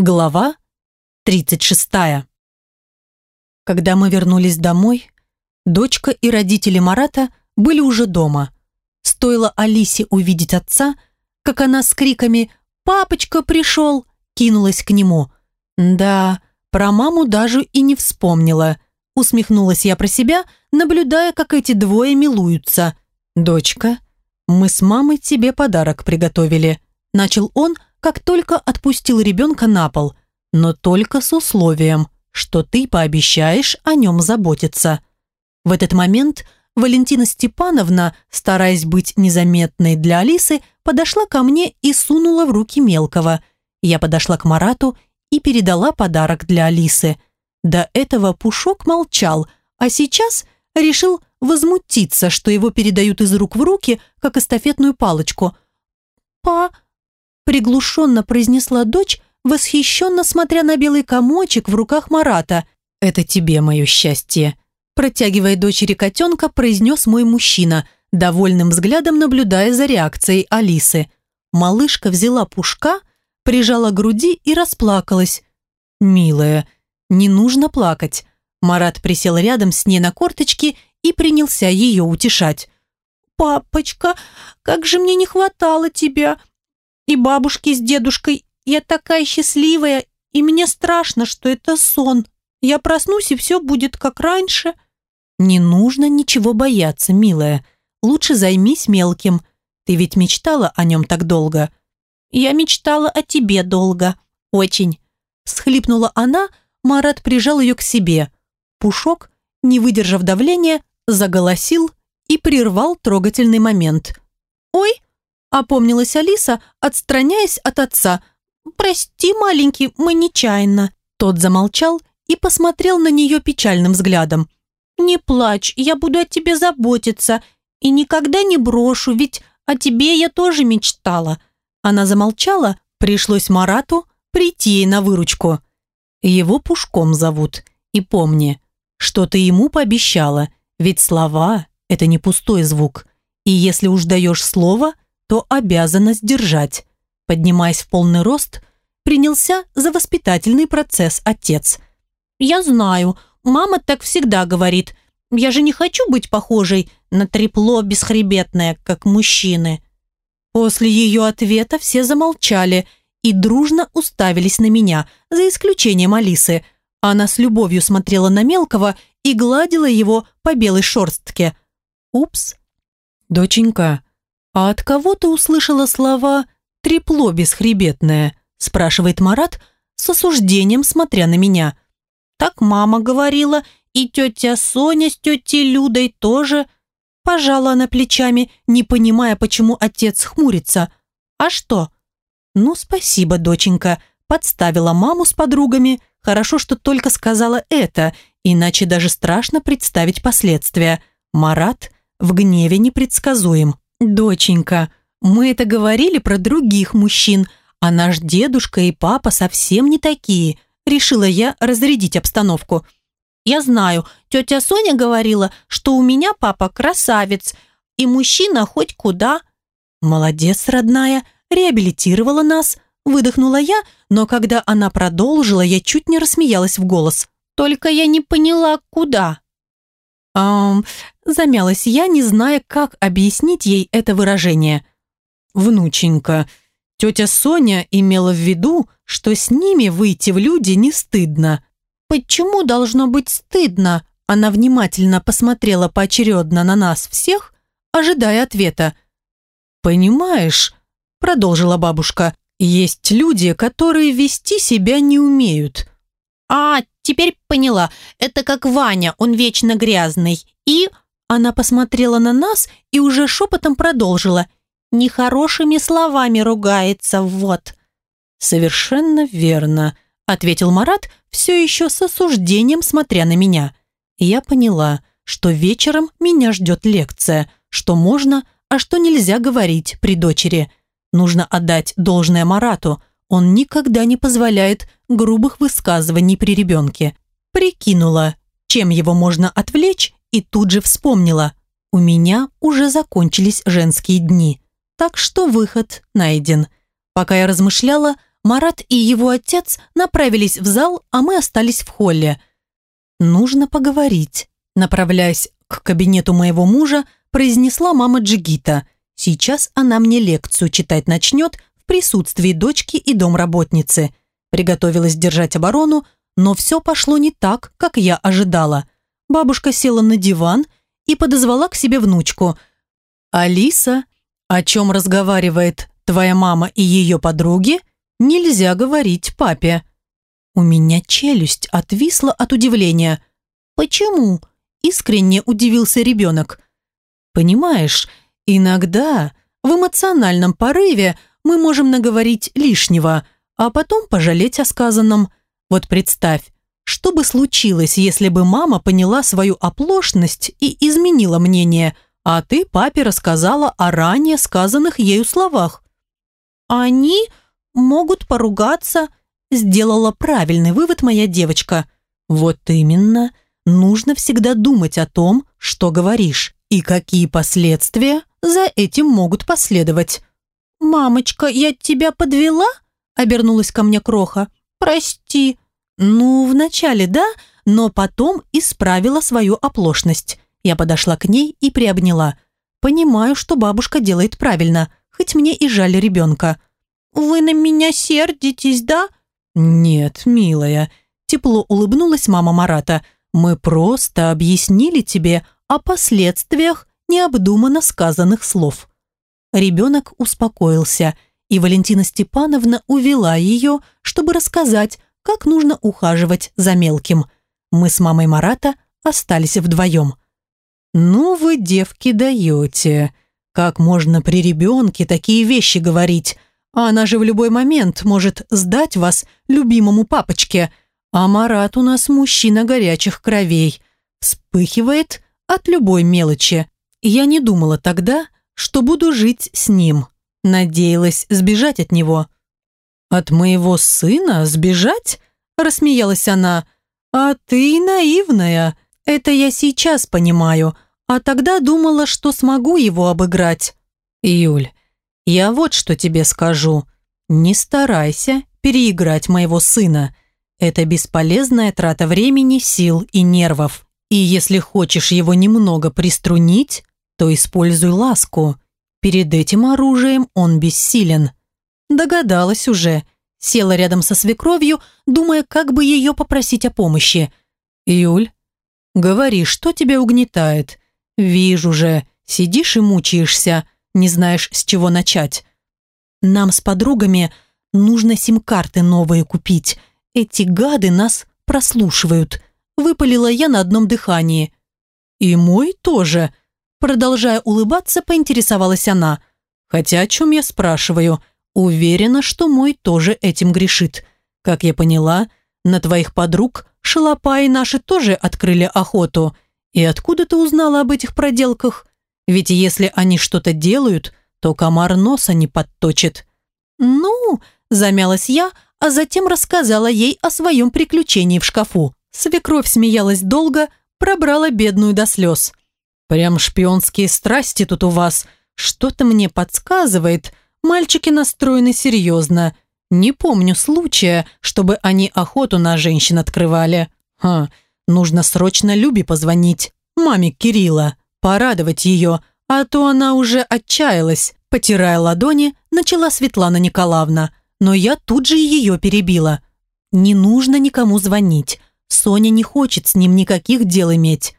Глава 36. Когда мы вернулись домой, дочка и родители Марата были уже дома. Стоило Алисе увидеть отца, как она с криками «Папочка пришел!» кинулась к нему. Да, про маму даже и не вспомнила. Усмехнулась я про себя, наблюдая, как эти двое милуются. «Дочка, мы с мамой тебе подарок приготовили», начал он, как только отпустил ребенка на пол, но только с условием, что ты пообещаешь о нем заботиться. В этот момент Валентина Степановна, стараясь быть незаметной для Алисы, подошла ко мне и сунула в руки мелкого. Я подошла к Марату и передала подарок для Алисы. До этого Пушок молчал, а сейчас решил возмутиться, что его передают из рук в руки, как эстафетную палочку. «Па...» приглушенно произнесла дочь, восхищенно смотря на белый комочек в руках Марата. «Это тебе мое счастье», протягивая дочери котенка, произнес мой мужчина, довольным взглядом наблюдая за реакцией Алисы. Малышка взяла пушка, прижала к груди и расплакалась. «Милая, не нужно плакать». Марат присел рядом с ней на корточки и принялся ее утешать. «Папочка, как же мне не хватало тебя! И бабушки с дедушкой. Я такая счастливая, и мне страшно, что это сон. Я проснусь, и все будет как раньше». «Не нужно ничего бояться, милая. Лучше займись мелким. Ты ведь мечтала о нем так долго». «Я мечтала о тебе долго. Очень». Схлипнула она, Марат прижал ее к себе. Пушок, не выдержав давления, заголосил и прервал трогательный момент. «Ой!» Опомнилась Алиса, отстраняясь от отца. «Прости, маленький, мы нечаянно». Тот замолчал и посмотрел на нее печальным взглядом. «Не плачь, я буду о тебе заботиться и никогда не брошу, ведь о тебе я тоже мечтала». Она замолчала, пришлось Марату прийти ей на выручку. «Его Пушком зовут, и помни, что ты ему пообещала, ведь слова – это не пустой звук, и если уж даешь слово – то обязана сдержать. Поднимаясь в полный рост, принялся за воспитательный процесс отец. «Я знаю, мама так всегда говорит. Я же не хочу быть похожей на трепло бесхребетное, как мужчины». После ее ответа все замолчали и дружно уставились на меня, за исключением Алисы. Она с любовью смотрела на Мелкого и гладила его по белой шорстке. «Упс». «Доченька, «А от кого ты услышала слова «трепло бесхребетное»?» спрашивает Марат с осуждением, смотря на меня. «Так мама говорила, и тетя Соня с тетей Людой тоже». Пожала она плечами, не понимая, почему отец хмурится. «А что?» «Ну, спасибо, доченька», подставила маму с подругами. Хорошо, что только сказала это, иначе даже страшно представить последствия. Марат в гневе непредсказуем. «Доченька, мы это говорили про других мужчин, а наш дедушка и папа совсем не такие», решила я разрядить обстановку. «Я знаю, тетя Соня говорила, что у меня папа красавец, и мужчина хоть куда». «Молодец, родная, реабилитировала нас», выдохнула я, но когда она продолжила, я чуть не рассмеялась в голос. «Только я не поняла, куда». «Эм, Замялась я, не зная, как объяснить ей это выражение. «Внученька, тетя Соня имела в виду, что с ними выйти в люди не стыдно». «Почему должно быть стыдно?» Она внимательно посмотрела поочередно на нас всех, ожидая ответа. «Понимаешь», — продолжила бабушка, «есть люди, которые вести себя не умеют». «А, теперь поняла. Это как Ваня, он вечно грязный. И она посмотрела на нас и уже шепотом продолжила. «Нехорошими словами ругается, вот». «Совершенно верно», — ответил Марат, все еще с осуждением смотря на меня. Я поняла, что вечером меня ждет лекция, что можно, а что нельзя говорить при дочери. Нужно отдать должное Марату, он никогда не позволяет грубых высказываний при ребенке. Прикинула, чем его можно отвлечь и тут же вспомнила. У меня уже закончились женские дни, так что выход найден. Пока я размышляла, Марат и его отец направились в зал, а мы остались в холле. «Нужно поговорить», направляясь к кабинету моего мужа, произнесла мама Джигита. Сейчас она мне лекцию читать начнет присутствии дочки и домработницы. Приготовилась держать оборону, но все пошло не так, как я ожидала. Бабушка села на диван и подозвала к себе внучку. «Алиса, о чем разговаривает твоя мама и ее подруги, нельзя говорить папе». У меня челюсть отвисла от удивления. «Почему?» – искренне удивился ребенок. «Понимаешь, иногда в эмоциональном порыве мы можем наговорить лишнего, а потом пожалеть о сказанном. Вот представь, что бы случилось, если бы мама поняла свою оплошность и изменила мнение, а ты папе рассказала о ранее сказанных ею словах? Они могут поругаться, сделала правильный вывод моя девочка. Вот именно, нужно всегда думать о том, что говоришь, и какие последствия за этим могут последовать. «Мамочка, я тебя подвела?» – обернулась ко мне Кроха. «Прости». «Ну, вначале да, но потом исправила свою оплошность». Я подошла к ней и приобняла. «Понимаю, что бабушка делает правильно, хоть мне и жаль ребенка». «Вы на меня сердитесь, да?» «Нет, милая», – тепло улыбнулась мама Марата. «Мы просто объяснили тебе о последствиях необдуманно сказанных слов». Ребенок успокоился, и Валентина Степановна увела ее, чтобы рассказать, как нужно ухаживать за мелким. Мы с мамой Марата остались вдвоем. «Ну вы, девки, даете. Как можно при ребенке такие вещи говорить? Она же в любой момент может сдать вас любимому папочке. А Марат у нас мужчина горячих кровей. Вспыхивает от любой мелочи. Я не думала тогда, что буду жить с ним. Надеялась сбежать от него. «От моего сына сбежать?» – рассмеялась она. «А ты наивная. Это я сейчас понимаю, а тогда думала, что смогу его обыграть». «Юль, я вот что тебе скажу. Не старайся переиграть моего сына. Это бесполезная трата времени, сил и нервов. И если хочешь его немного приструнить, то используй ласку. Перед этим оружием он бессилен». Догадалась уже. Села рядом со свекровью, думая, как бы ее попросить о помощи. «Юль, говори, что тебя угнетает? Вижу же, сидишь и мучаешься, не знаешь, с чего начать. Нам с подругами нужно сим-карты новые купить. Эти гады нас прослушивают», выпалила я на одном дыхании. «И мой тоже», продолжая улыбаться, поинтересовалась она. «Хотя о чем я спрашиваю?» Уверена, что мой тоже этим грешит. Как я поняла, на твоих подруг шалопаи наши тоже открыли охоту. И откуда ты узнала об этих проделках? Ведь если они что-то делают, то комар носа не подточит. Ну, замялась я, а затем рассказала ей о своем приключении в шкафу. Свекровь смеялась долго, пробрала бедную до слез. «Прям шпионские страсти тут у вас. Что-то мне подсказывает, Мальчики настроены серьезно. Не помню случая, чтобы они охоту на женщин открывали. Ха, нужно срочно Любе позвонить, маме Кирилла, порадовать ее, а то она уже отчаялась. Потирая ладони, начала Светлана Николаевна, но я тут же ее перебила. Не нужно никому звонить. Соня не хочет с ним никаких дел иметь.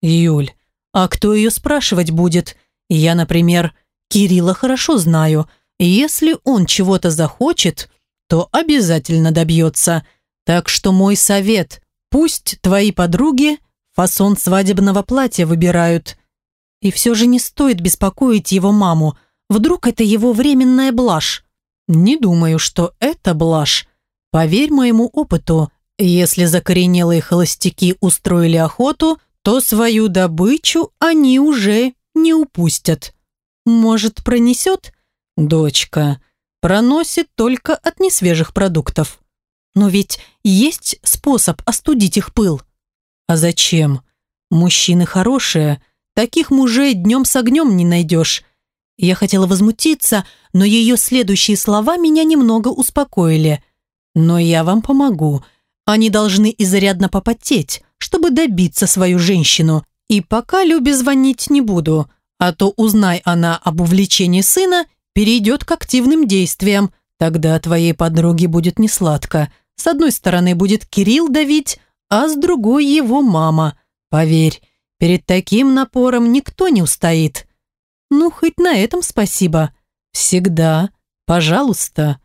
Юль, а кто ее спрашивать будет? Я, например, Кирилла хорошо знаю – если он чего-то захочет, то обязательно добьется. Так что мой совет – пусть твои подруги фасон свадебного платья выбирают. И все же не стоит беспокоить его маму. Вдруг это его временная блажь? Не думаю, что это блажь. Поверь моему опыту, если закоренелые холостяки устроили охоту, то свою добычу они уже не упустят. Может, пронесет? «Дочка, проносит только от несвежих продуктов. Но ведь есть способ остудить их пыл. А зачем? Мужчины хорошие, таких мужей днем с огнем не найдешь. Я хотела возмутиться, но ее следующие слова меня немного успокоили. «Но я вам помогу. Они должны изрядно попотеть, чтобы добиться свою женщину. И пока Любе звонить не буду, а то, узнай она об увлечении сына, перейдет к активным действиям. Тогда твоей подруге будет несладко. С одной стороны будет Кирилл давить, а с другой его мама. Поверь, перед таким напором никто не устоит. Ну, хоть на этом спасибо. Всегда. Пожалуйста.